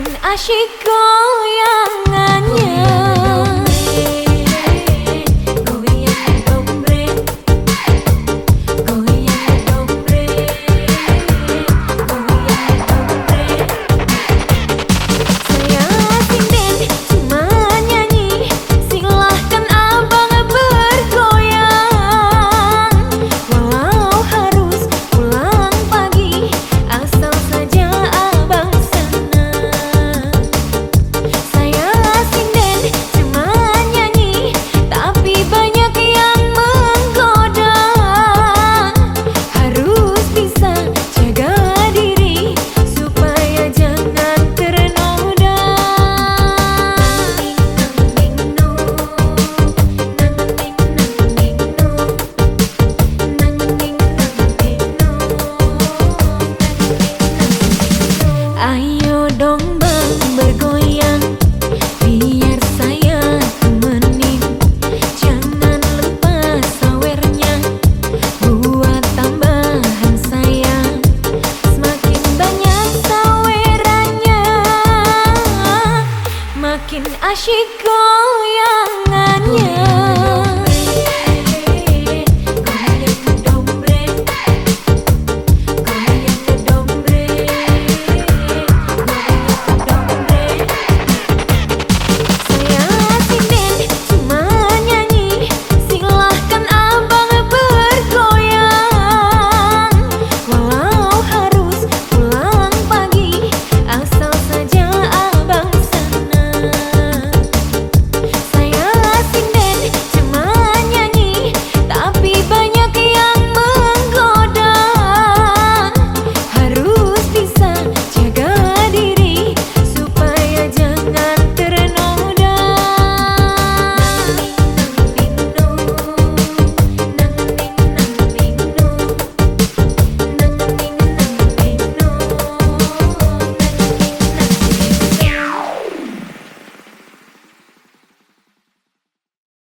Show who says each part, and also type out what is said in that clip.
Speaker 1: I should go. Makin asyik goyang